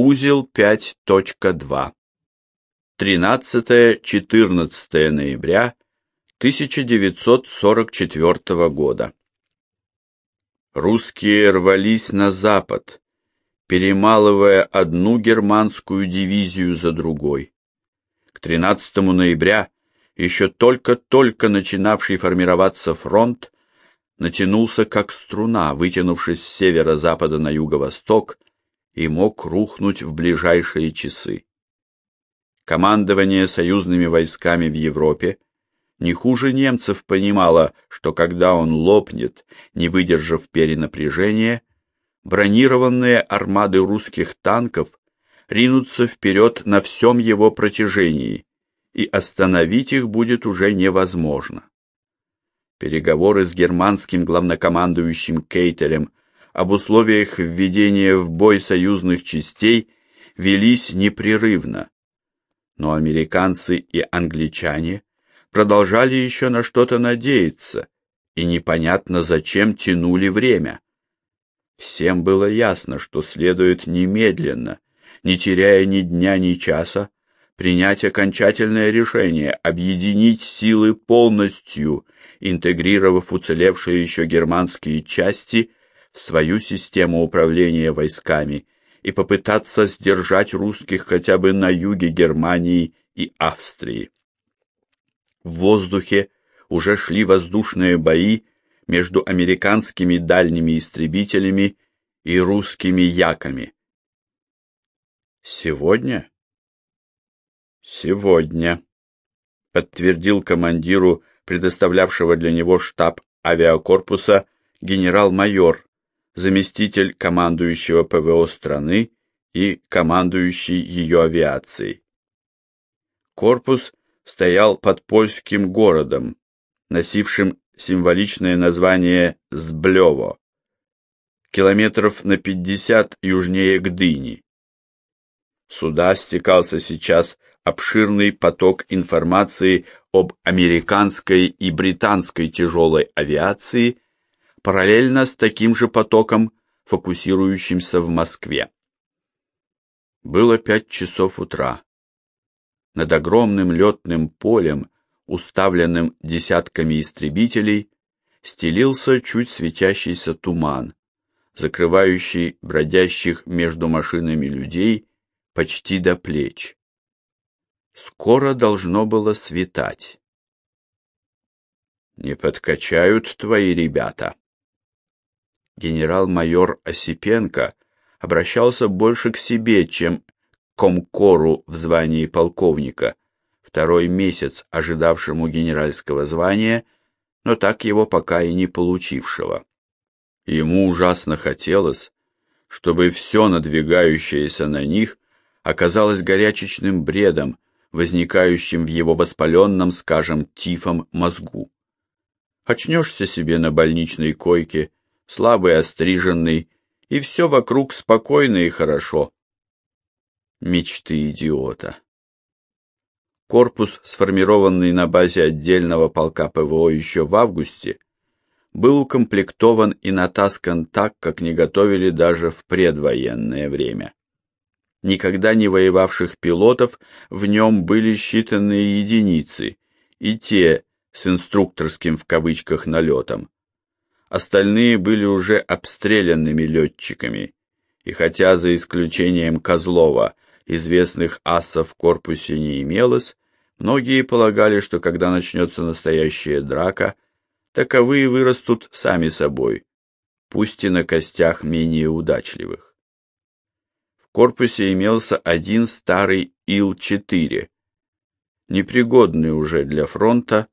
Узел 5.2. 13-14 ноября 1944 года. Русские рвались на запад, перемалывая одну германскую дивизию за другой. К 13 ноября еще только-только начинавший формироваться фронт натянулся как струна, вытянувшись с северо-запада на юго-восток, и мог рухнуть в ближайшие часы. Командование союзными войсками в Европе не хуже немцев понимало, что когда он лопнет, не выдержав перенапряжения, бронированные армады русских танков ринутся вперед на всем его протяжении, и остановить их будет уже невозможно. Переговоры с германским главнокомандующим Кейтелем об условиях введения в бой союзных частей велись непрерывно, но американцы и англичане продолжали еще на что-то надеяться и непонятно зачем тянули время. Всем было ясно, что следует немедленно, не теряя ни дня, ни часа, принять окончательное решение объединить силы полностью, интегрировав уцелевшие еще германские части в свою систему управления войсками и попытаться сдержать русских хотя бы на юге Германии и Австрии. В воздухе уже шли воздушные бои между американскими дальними истребителями и русскими яками. Сегодня? Сегодня, подтвердил командиру предоставлявшего для него штаб авиакорпуса генерал-майор, заместитель командующего ПВО страны и командующий ее авиацией. Корпус стоял под польским городом, носившим символичное название Сблево, километров на 50 южнее Гдыни. Сюда стекался сейчас обширный поток информации об американской и британской тяжелой авиации, параллельно с таким же потоком, фокусирующимся в Москве. Было пять часов утра. Над огромным летным полем уставленным десятками истребителей, стелился чуть светящийся туман, закрывающий бродящих между машинами людей почти до плеч. Скоро должно было светать. Не подкачают твои ребята. Генерал-майор Осипенко обращался больше к себе, чем к комкору в звании полковника, второй месяц ожидавшему генеральского звания, но так его пока и не получившего. Ему ужасно хотелось, чтобы все надвигающееся на них оказалось горячечным бредом, возникающим в его воспаленном, скажем, тифом мозгу. Очнешься себе на больничной койке, слабый, остриженный, и все вокруг спокойно и хорошо. Мечты идиота. Корпус, сформированный на базе отдельного полка ПВО еще в августе, был укомплектован и натаскан так, как не готовили даже в предвоенное время. Никогда не воевавших пилотов в нем были считанные единицы, и те с инструкторским в кавычках налетом. Остальные были уже обстрелянными летчиками, и хотя за исключением Козлова известных асов в корпусе не имелось, Многие полагали, что когда начнется настоящая драка, таковые вырастут сами собой, пусть и на костях менее удачливых. В корпусе имелся один старый Ил-4, непригодный уже для фронта,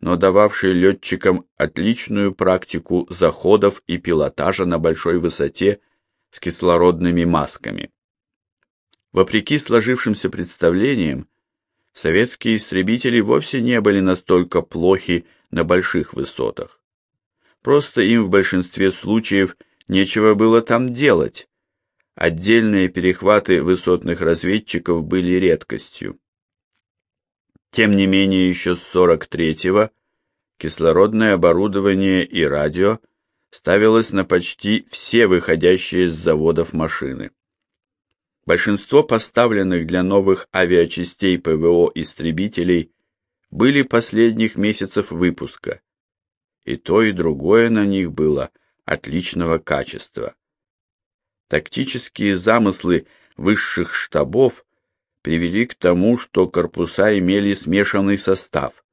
но дававший летчикам отличную практику заходов и пилотажа на большой высоте с кислородными масками. Вопреки сложившимся представлениям, советские истребители вовсе не были настолько плохи на больших высотах. Просто им в большинстве случаев нечего было там делать. Отдельные перехваты высотных разведчиков были редкостью. Тем не менее, еще с 43-го кислородное оборудование и радио ставилось на почти все выходящие с заводов машины. Большинство поставленных для новых авиачастей ПВО истребителей были последних месяцев выпуска, и то и другое на них было отличного качества. Тактические замыслы высших штабов привели к тому, что корпуса имели смешанный состав,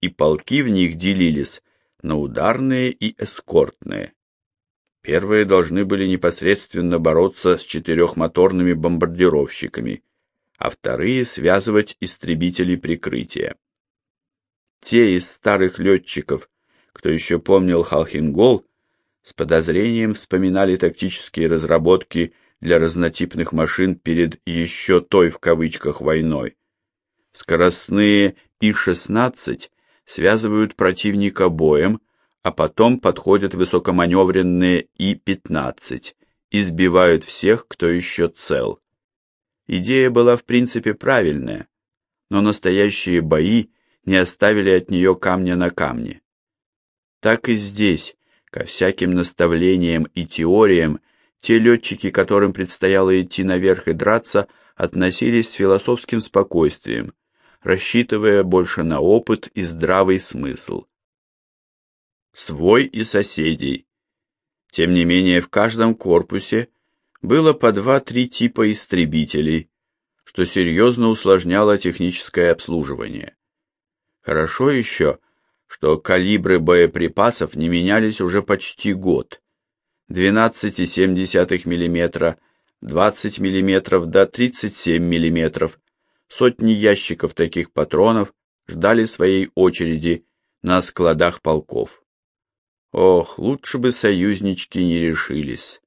и полки в них делились на ударные и эскортные. Первые должны были непосредственно бороться с четырехмоторными бомбардировщиками, а вторые связывать истребители прикрытия. Те из старых летчиков, кто еще помнил Халхингол, с подозрением вспоминали тактические разработки для разнотипных машин перед еще той в кавычках войной. Скоростные И-16 связывают противника боем, а потом подходят высокоманевренные И-15 и сбивают всех, кто еще цел. Идея была в принципе правильная, но настоящие бои не оставили от нее камня на камне. Так и здесь, ко всяким наставлениям и теориям, те летчики, которым предстояло идти наверх и драться, относились с философским спокойствием, рассчитывая больше на опыт и здравый смысл. Свой и соседей. Тем не менее, в каждом корпусе было по два-три типа истребителей, что серьезно усложняло техническое обслуживание. Хорошо еще, что калибры боеприпасов не менялись уже почти год. 12,7 мм, 20 мм до 37 мм, Сотни ящиков таких патронов ждали своей очереди на складах полков. Ох, лучше бы союзнички не решились.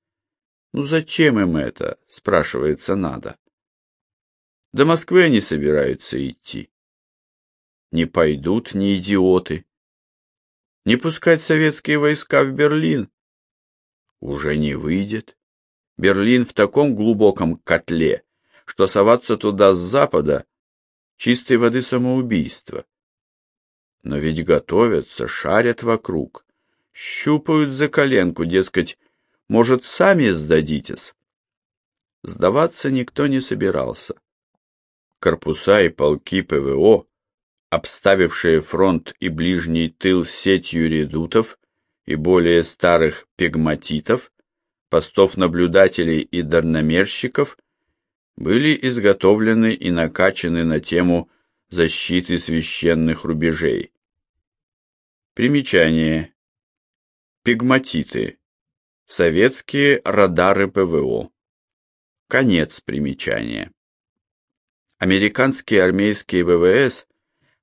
Ну зачем им это, спрашивается, надо? До Москвы они собираются идти. Не пойдут ни идиоты. Не пускать советские войска в Берлин? Уже не выйдет. Берлин в таком глубоком котле, что соваться туда с запада — чистой воды самоубийство. Но ведь готовятся, шарят вокруг, щупают за коленку, дескать, может, сами сдадитесь. Сдаваться никто не собирался. Корпуса и полки ПВО, обставившие фронт и ближний тыл сетью редутов и более старых пегматитов, постов наблюдателей и дальномерщиков, были изготовлены и накачаны на тему защиты священных рубежей. Примечание. Пигматиты. Советские радары ПВО. Конец примечания. Американские армейские ВВС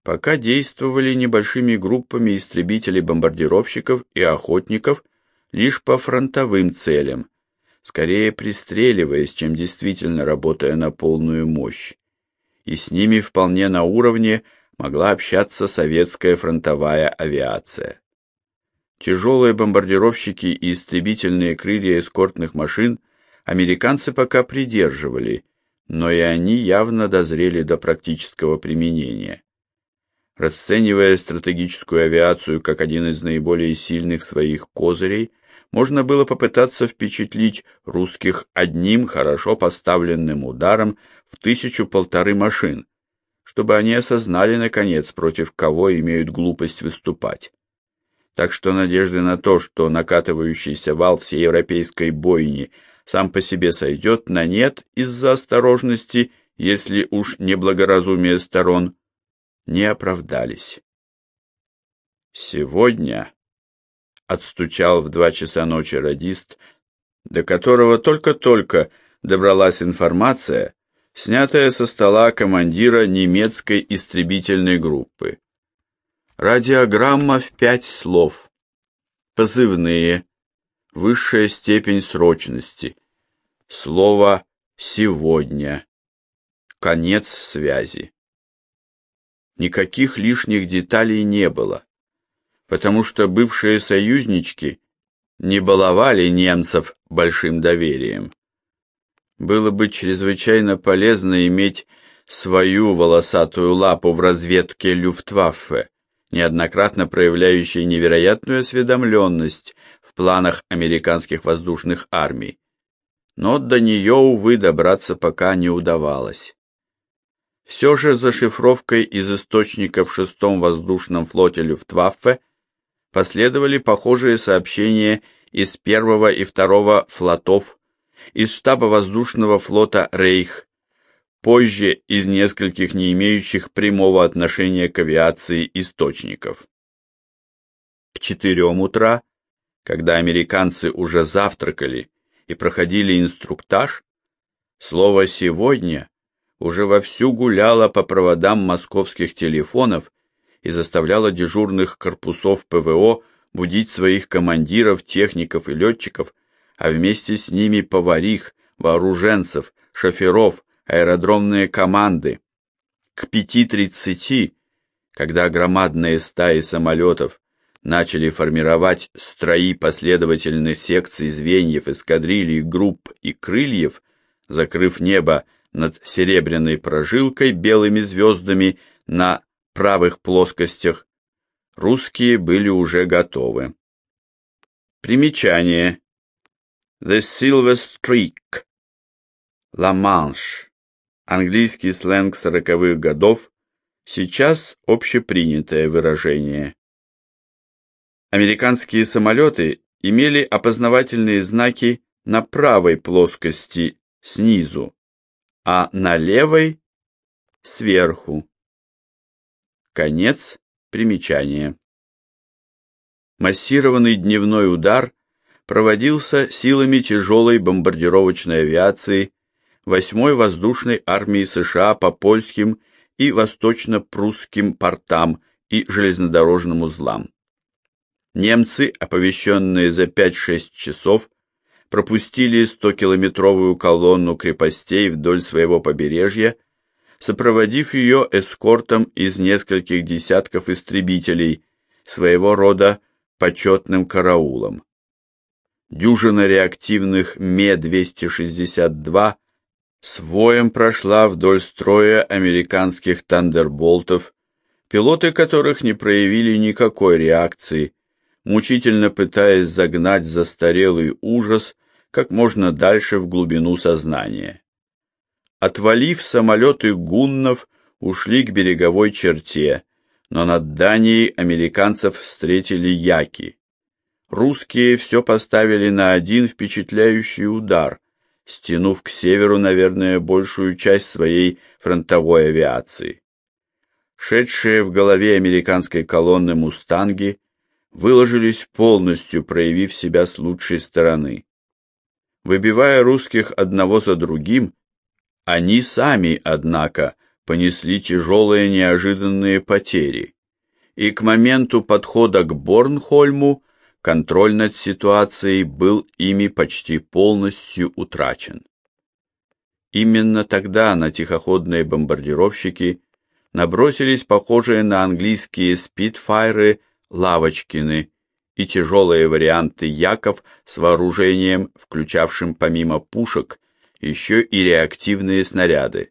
пока действовали небольшими группами истребителей-бомбардировщиков и охотников лишь по фронтовым целям, скорее пристреливаясь, чем действительно работая на полную мощь. И с ними вполне на уровне могла общаться советская фронтовая авиация. Тяжелые бомбардировщики и истребительные крылья эскортных машин американцы пока придерживали, но и они явно дозрели до практического применения. Расценивая стратегическую авиацию как один из наиболее сильных своих козырей – можно было попытаться впечатлить русских одним хорошо поставленным ударом в тысячу-полторы машин, чтобы они осознали, наконец, против кого имеют глупость выступать. Так что надежды на то, что накатывающийся вал всеевропейской бойни сам по себе сойдет на нет из-за осторожности, если уж не благоразумие сторон, не оправдались. Сегодня отстучал в два часа ночи радист, до которого только-только добралась информация, снятая со стола командира немецкой истребительной группы. Радиограмма в пять слов. Позывные. Высшая степень срочности. Слово «сегодня». Конец связи. Никаких лишних деталей не было потому что бывшие союзнички не баловали немцев большим доверием. Было бы чрезвычайно полезно иметь свою волосатую лапу в разведке Люфтваффе, неоднократно проявляющей невероятную осведомленность в планах американских воздушных армий. но до нее, увы, добраться пока не удавалось. Все же за шифровкой из источников в шестом воздушном флоте Люфтваффе последовали похожие сообщения из первого и второго флотов, из штаба воздушного флота Рейх, позже из нескольких не имеющих прямого отношения к авиации источников. К четырем утра, когда американцы уже завтракали и проходили инструктаж, слово «сегодня» уже вовсю гуляло по проводам московских телефонов и заставляло дежурных корпусов ПВО будить своих командиров, техников и летчиков, а вместе с ними поварих, вооруженцев, шоферов, аэродромные команды. К 5.30, когда громадные стаи самолетов начали формировать строи последовательных секций звеньев, эскадрилий, групп и крыльев, закрыв небо над серебряной прожилкой белыми звездами на правых плоскостях, русские были уже готовы. Примечание. The Silver Streak. La Manche. Английский сленг сороковых годов, сейчас общепринятое выражение. Американские самолеты имели опознавательные знаки на правой плоскости снизу, а на левой сверху. Конец примечания. Массированный дневной удар проводился силами тяжелой бомбардировочной авиации 8-й воздушной армии США по польским и восточно-прусским портам и железнодорожным узлам. Немцы, оповещенные за 5-6 часов, пропустили 100-километровую колонну крепостей вдоль своего побережья, сопроводив ее эскортом из нескольких десятков истребителей, своего рода почетным караулом. Дюжина реактивных Ме-262 с прошла вдоль строя американских «Тандерболтов», пилоты которых не проявили никакой реакции, мучительно пытаясь загнать застарелый ужас как можно дальше в глубину сознания. Отвалив самолеты гуннов, ушли к береговой черте, но над Данией американцев встретили яки. Русские все поставили на один впечатляющий удар, стянув к северу, наверное, большую часть своей фронтовой авиации. Шедшие в голове американской колонны «Мустанги» выложились полностью, проявив себя с лучшей стороны. Выбивая русских одного за другим, они сами, однако, понесли тяжелые неожиданные потери, и к моменту подхода к Борнхольму контроль над ситуацией был ими почти полностью утрачен. Именно тогда на тихоходные бомбардировщики набросились похожие на английские спитфайры Лавочкины и тяжелые варианты Яков с вооружением, включавшим помимо пушек еще и реактивные снаряды.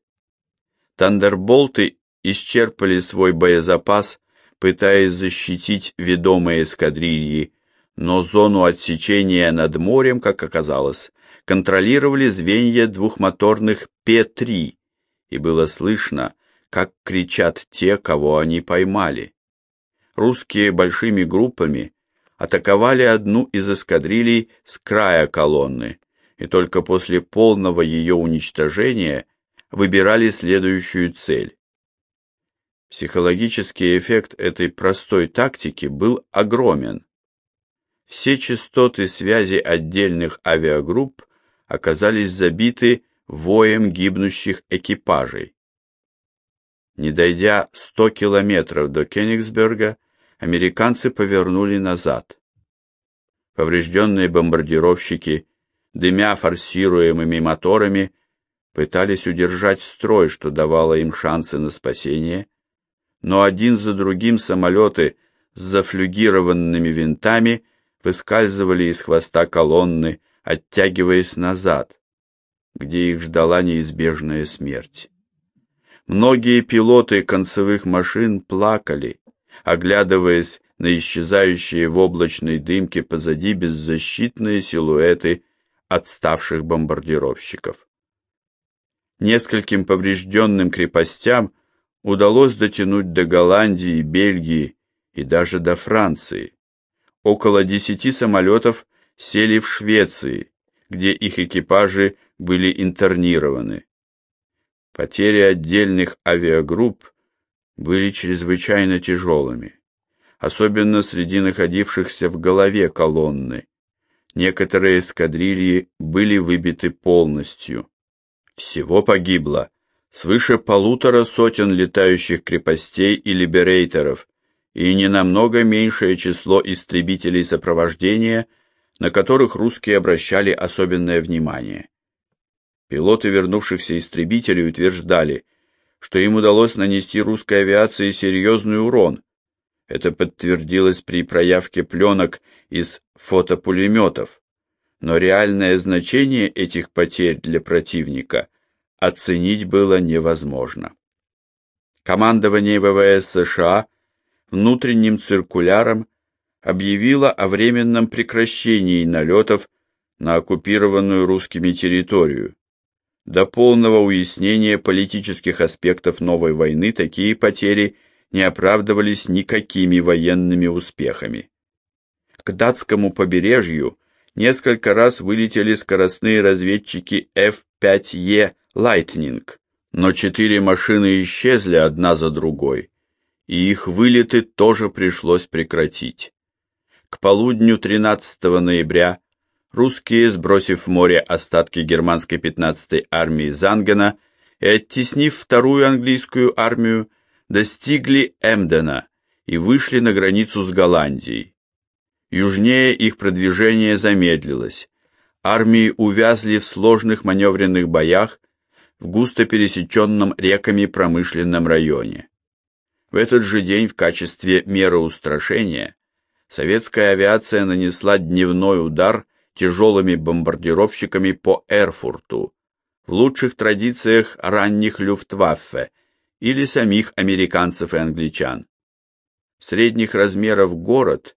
Тандерболты исчерпали свой боезапас, пытаясь защитить ведомые эскадрильи, но зону отсечения над морем, как оказалось, контролировали звенья двухмоторных П-3, и было слышно, как кричат те, кого они поймали. Русские большими группами атаковали одну из эскадрилей с края колонны, и только после полного ее уничтожения выбирали следующую цель. Психологический эффект этой простой тактики был огромен. Все частоты связи отдельных авиагрупп оказались забиты воем гибнущих экипажей. Не дойдя 100 километров до Кенигсберга, американцы повернули назад. Поврежденные бомбардировщики, дымя форсируемыми моторами, пытались удержать строй, что давало им шансы на спасение, но один за другим самолеты с зафлюгированными винтами выскальзывали из хвоста колонны, оттягиваясь назад, где их ждала неизбежная смерть. Многие пилоты концевых машин плакали, оглядываясь на исчезающие в облачной дымке позади беззащитные силуэты отставших бомбардировщиков. Нескольким поврежденным крепостям удалось дотянуть до Голландии, Бельгии и даже до Франции. Около десяти самолетов сели в Швеции, где их экипажи были интернированы. Потери отдельных авиагрупп были чрезвычайно тяжелыми, особенно среди находившихся в голове колонны. Некоторые эскадрильи были выбиты полностью. Всего погибло свыше полутора сотен летающих крепостей и либерейторов и не намного меньшее число истребителей сопровождения, на которых русские обращали особенное внимание. Пилоты вернувшихся истребителей утверждали, что им удалось нанести русской авиации серьезный урон. Это подтвердилось при проявке пленок из фотопулеметов, но реальное значение этих потерь для противника оценить было невозможно. Командование ВВС США внутренним циркуляром объявило о временном прекращении налетов на оккупированную русскими территорию. До полного уяснения политических аспектов новой войны такие потери не оправдывались никакими военными успехами. К датскому побережью несколько раз вылетели скоростные разведчики F-5E Lightning, но четыре машины исчезли одна за другой, и их вылеты тоже пришлось прекратить. К полудню 13 ноября русские, сбросив в море остатки германской 15-й армии Зангена и оттеснив вторую английскую армию, достигли Эмдена и вышли на границу с Голландией. Южнее их продвижение замедлилось. Армии увязли в сложных маневренных боях в густо пересеченном реками промышленном районе. В этот же день в качестве меры устрашения советская авиация нанесла дневной удар тяжелыми бомбардировщиками по Эрфурту, в лучших традициях ранних Люфтваффе или самих американцев и англичан. Средних размеров город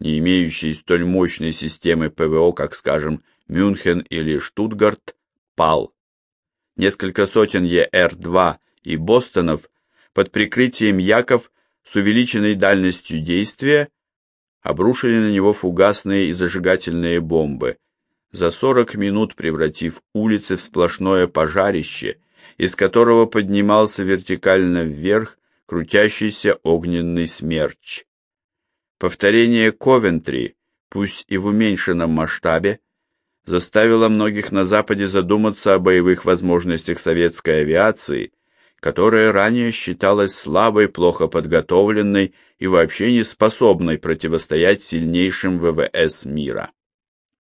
не имеющий столь мощной системы ПВО, как, скажем, Мюнхен или Штутгарт, пал. Несколько сотен ЕР-2 и Бостонов под прикрытием Яков с увеличенной дальностью действия обрушили на него фугасные и зажигательные бомбы, за 40 минут превратив улицы в сплошное пожарище, из которого поднимался вертикально вверх крутящийся огненный смерч. Повторение Ковентри, пусть и в уменьшенном масштабе, заставило многих на Западе задуматься о боевых возможностях советской авиации, которая ранее считалась слабой, плохо подготовленной и вообще не способной противостоять сильнейшим ВВС мира.